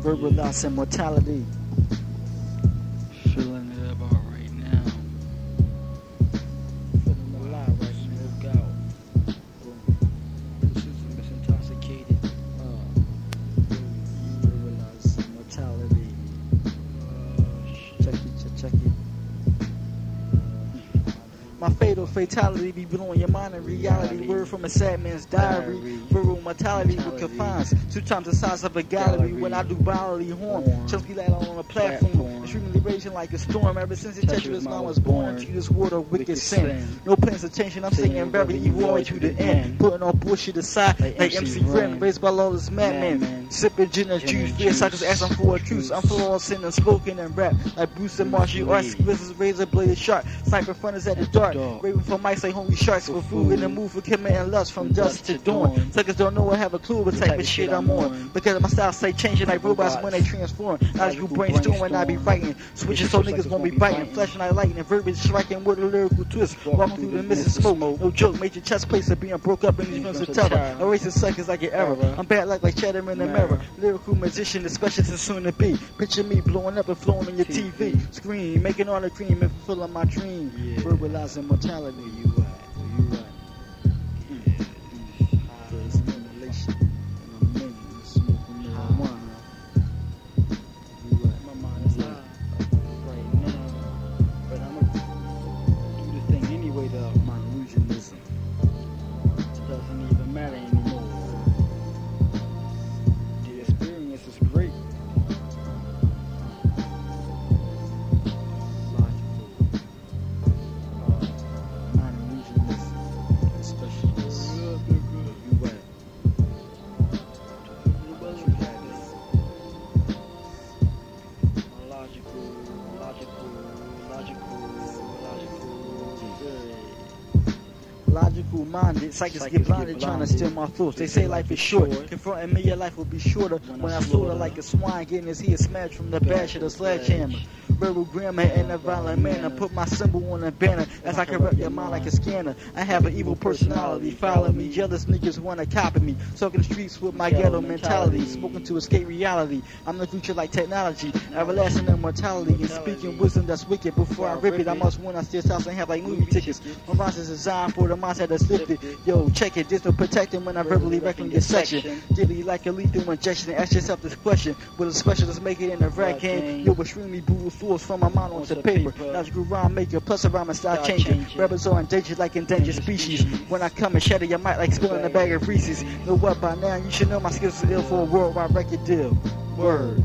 Verbal loss and mortality. Feeling it about right now. Feeling alive right now. No doubt. This is misintoxicated. Uh, verbal loss and mortality. Check it, check, check it. My fatal fatality be blowing your mind in reality. Word from a sad man's diary. Verbal mortality with confines. Two times the size of a gallery. When I do bodily horn. Chunky light on a platform. Extremely raging like a storm. Ever since the treacherous mind was born. To this world of wicked sin. No plans of changing. I'm saying very evil to the end. Putting all bullshit aside like MC Ren. Raised by lawless madmen. Sipping gin and juice. Cycles asking for a truce. I'm full of sin and spoken and rap. Like Bruce and martial arts. Exquisite razor bladed shark. Sniper funners at the dark. Raving for mice like hungry sharks for food. In the move for committing lust from dusk to dawn. Suckers don't know I have a clue what type of shit I'm on. Because my style say changing like robots when they transform. Logical brainstorm when I be writing. Switching so niggas won't be biting. Flashing like lightning. Verbiage striking with a lyrical twist. Walking through the mist of smoke. No joke. Major chest plates are being broke up in these films of terror. Erasing suckers like an error. I'm bad like like chatter in the mirror. Lyrical musician, especially since soon to be. Picture me blowing up and flowing on your TV screen. Making all the cream and fulfilling my dream. Verbalizing mortality. You at? Logical minded, psychics get blinded trying to steal my thoughts. They say life is short. Confronting me, your life will be shorter. When I slaughter like a swine, getting his head smashed from the bash of the sledgehammer. Verbal grammar in a violent manner. Put my symbol on a banner as I corrupt your mind like a scanner. I have an evil personality. Follow me. Jealous niggas wanna copy me. Soaking the streets with my ghetto mentality. Smoking to escape reality. I'm the future like technology. Everlasting immortality. And speaking wisdom that's wicked. Before I rip it, I must win. I steal house and have like movie tickets. My is designed for the mindset that's lifted. Yo, check it. There's no protecting when I verbally wrecking your section. Daily like a lethal injection. Ask yourself this question. Will a specialist make it in the red can? Yo, extremely brutal force from my mind onto paper. Logical rhyme maker, plus a rhyme and style changing. Rebels are endangered like endangered species. When I come and shatter your mic like spilling a bag of Reese's. Know what by now? You should know my skills are ill for a worldwide record deal. Word.